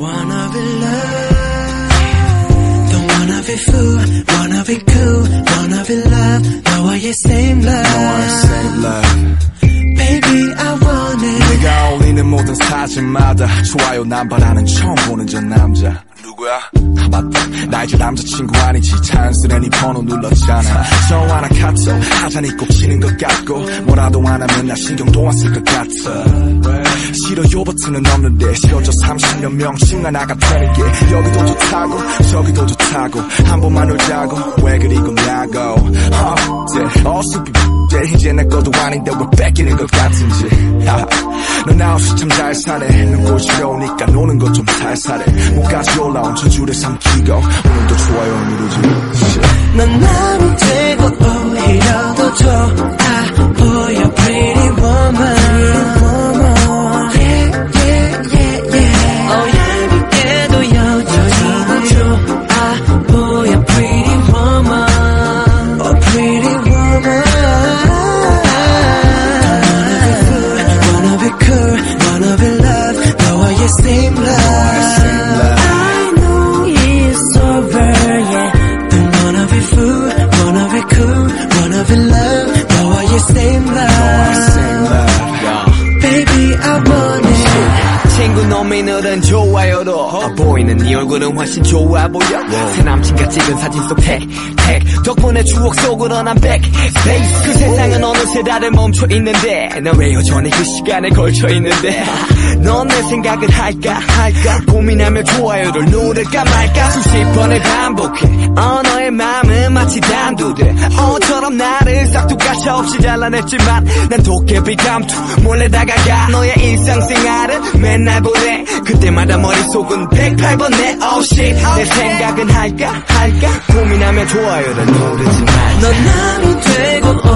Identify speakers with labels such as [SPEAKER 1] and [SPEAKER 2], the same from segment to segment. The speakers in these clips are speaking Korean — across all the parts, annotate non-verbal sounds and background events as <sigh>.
[SPEAKER 1] Wanna be loved Don't wanna be fool Wanna be cool Wanna be loved 너와의 same love
[SPEAKER 2] Same love
[SPEAKER 1] Baby I want it
[SPEAKER 2] 내가 올리는 모든 사진마다 좋아요 남발하는 처음 보는 저 남자 누구야? 아 맞다. 나 이제 남자친구 아니지. 자연스레 네 번호 눌렀잖아. 전화나 카톡 하자니 꼭 치는 것 같고. 뭐라도 안 하면 나 신경도 안 쓸 것 같아. 싫어 요 버튼은 없는데. 싫어져 30년 명칭 하나가 되는 게 여기도 좋다고 저기도 좋다고. 한 번만 놀자고. 왜 그리 겁냐고? 어, 어수비 이제 내 것도 아닌데 왜 뺏기는 것 같은지 넌 아웃이 참잘 사네 눈꽃이 오니까 노는 것 좀 살살해 목까지 올라온 저 줄에 삼키고 오늘도 좋아요 누르지.
[SPEAKER 1] 넌 남이 되고 오히려 더 좋아 cool wanna be love 너와의 same love I know it's over yeah Don't wanna be fool wanna be cool wanna be love 너와의 same love Baby I want it
[SPEAKER 3] 친구 놈이 누른 좋아요로. 어, 보이는 네 얼굴은 훨씬 좋아 보여. 새 남친과 찍은 사진 속 tag, tag 덕분에 추억 속으로 난 back, space 그 세상은 어느새 다들 멈춰 있는데. 난 왜 여전히 그 시간에 걸쳐 있는데? <laughs> 넌 내 생각을 할까? 할까? 고민하며 좋아요를 누를까 말까? 수십 번을 반복해. 어 너의 마음은 마치 단두대. 어처럼 싹둑 가차 없이 잘라냈지만 난 도깨비 감투 몰래 다가가. 너의 일상생활은 맨날 보내. 그때마다 머릿속은 108번 내 oh shit 내 생각은 할까? 할까? 고민하며 좋아요를 누르지 말자
[SPEAKER 1] 넌 남이 되고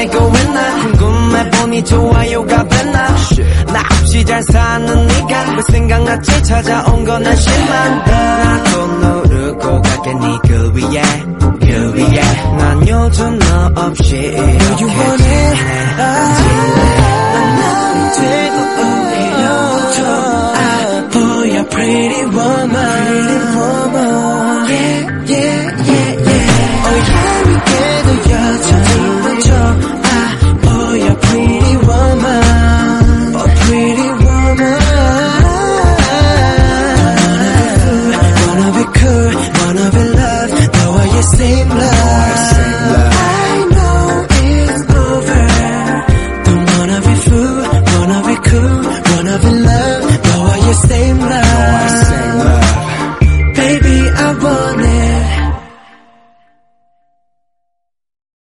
[SPEAKER 1] 지내고 있나 궁금해 보니 좋아요가 됐나? 나 없이 잘 사는 네가 왜 생각났지? 찾아온 건 한심한 나도 누르고 갈게 네그 위에 그 위에. 난 요즘 너 없이 이렇게 지내. 되고 오히려 좋아 보여 pretty woman